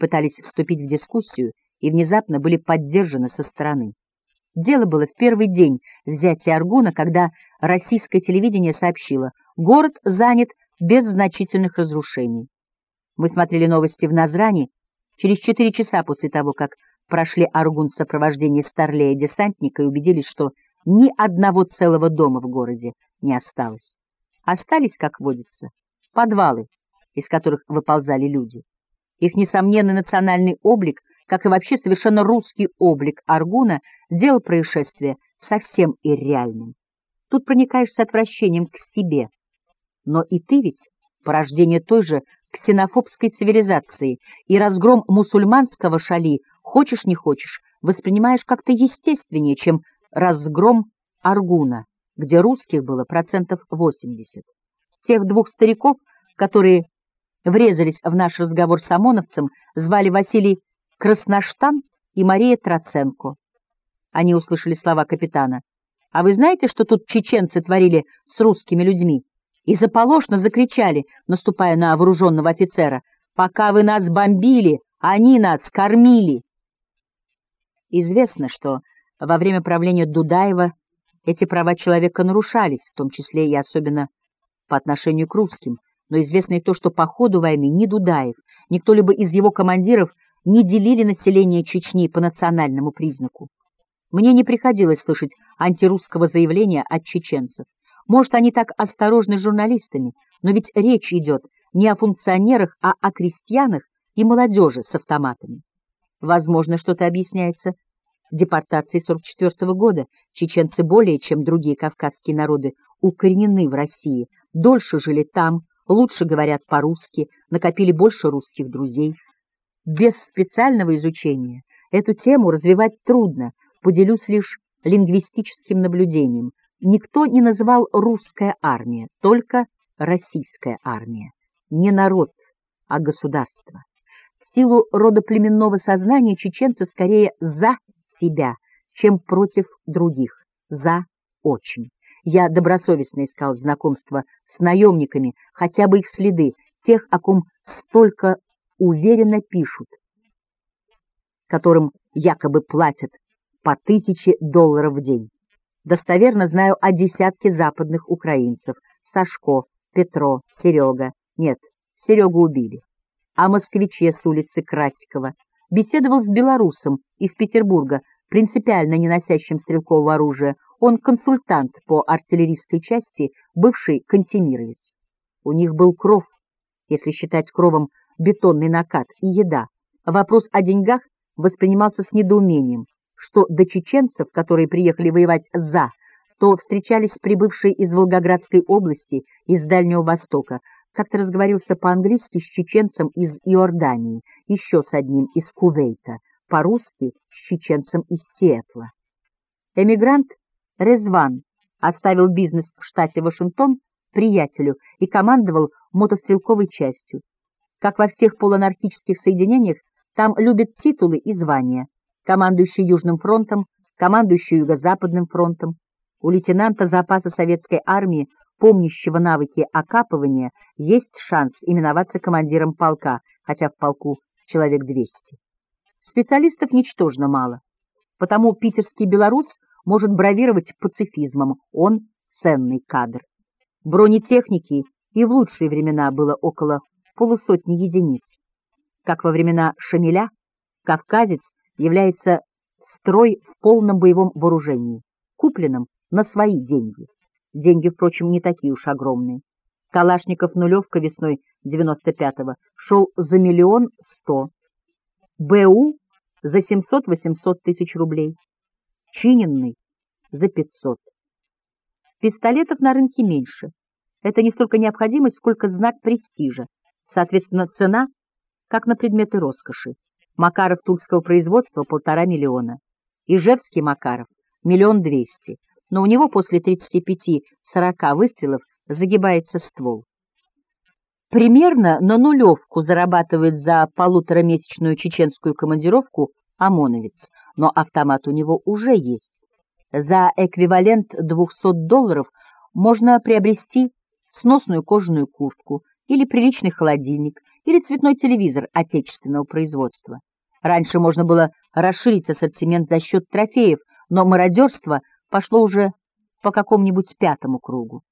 пытались вступить в дискуссию и внезапно были поддержаны со стороны. Дело было в первый день взятия Аргуна, когда российское телевидение сообщило, город занят без значительных разрушений. Мы смотрели новости в Назране через четыре часа после того, как прошли Аргун в сопровождении Старлея десантника и убедились, что ни одного целого дома в городе не осталось. Остались, как водится, подвалы, из которых выползали люди. Их несомненный национальный облик, как и вообще совершенно русский облик Аргуна, делал происшествие совсем ирреальным. Тут проникаешь с отвращением к себе. Но и ты ведь порождение той же ксенофобской цивилизации, и разгром мусульманского шали, хочешь не хочешь, воспринимаешь как-то естественнее, чем разгром Аргуна, где русских было процентов 80. Тех двух стариков, которые врезались в наш разговор с ОМОНовцем, звали Василий Красноштан и Мария Троценко. Они услышали слова капитана. «А вы знаете, что тут чеченцы творили с русскими людьми?» И заполошно закричали, наступая на вооруженного офицера. «Пока вы нас бомбили, они нас кормили!» Известно, что во время правления Дудаева эти права человека нарушались, в том числе и особенно по отношению к русским, но известно и то, что по ходу войны ни Дудаев, ни кто-либо из его командиров не делили население Чечни по национальному признаку. Мне не приходилось слышать антирусского заявления от чеченцев. Может, они так осторожны журналистами, но ведь речь идет не о функционерах, а о крестьянах и молодежи с автоматами. Возможно, что-то объясняется депортацией 44 -го года. Чеченцы более, чем другие кавказские народы, укоренены в России, дольше жили там, лучше говорят по-русски, накопили больше русских друзей. Без специального изучения эту тему развивать трудно, поделюсь лишь лингвистическим наблюдением. Никто не называл русская армия, только российская армия. Не народ, а государство. В силу родоплеменного сознания чеченцы скорее за себя, чем против других, за очень. Я добросовестно искал знакомства с наемниками, хотя бы их следы, тех, о ком столько уверенно пишут, которым якобы платят по тысяче долларов в день. Достоверно знаю о десятке западных украинцев — Сашко, Петро, Серега. Нет, Серегу убили. О москвиче с улицы Красикова. Беседовал с белорусом из Петербурга, принципиально не носящим стрелкового оружия. Он консультант по артиллерийской части, бывший кантемировец. У них был кров, если считать кровом бетонный накат и еда. Вопрос о деньгах воспринимался с недоумением что до чеченцев, которые приехали воевать за, то встречались прибывшие из Волгоградской области, из Дальнего Востока, как-то разговорился по-английски с чеченцем из Иордании, еще с одним из Кувейта, по-русски с чеченцем из Сиэтла. Эмигрант Резван оставил бизнес в штате Вашингтон приятелю и командовал мотострелковой частью. Как во всех полуанархических соединениях, там любят титулы и звания командующий Южным фронтом, командующий Юго-Западным фронтом. У лейтенанта запаса советской армии, помнящего навыки окапывания, есть шанс именоваться командиром полка, хотя в полку человек 200. Специалистов ничтожно мало, потому питерский белорус может бравировать пацифизмом, он ценный кадр. Бронетехники и в лучшие времена было около полусотни единиц. Как во времена Шамиля, кавказец является строй в полном боевом вооружении, купленном на свои деньги. Деньги, впрочем, не такие уж огромные. Калашников нулевка весной 95-го шел за миллион сто. БУ за 700-800 тысяч рублей. Чиненный за 500. Пистолетов на рынке меньше. Это не столько необходимость, сколько знак престижа. Соответственно, цена, как на предметы роскоши. Макаров тульского производства — полтора миллиона. Ижевский Макаров — миллион двести, но у него после 35-40 выстрелов загибается ствол. Примерно на нулевку зарабатывает за полуторамесячную чеченскую командировку ОМОНовец, но автомат у него уже есть. За эквивалент 200 долларов можно приобрести сносную кожаную куртку или приличный холодильник или цветной телевизор отечественного производства. Раньше можно было расширить ассортимент за счет трофеев, но мародерство пошло уже по какому-нибудь пятому кругу.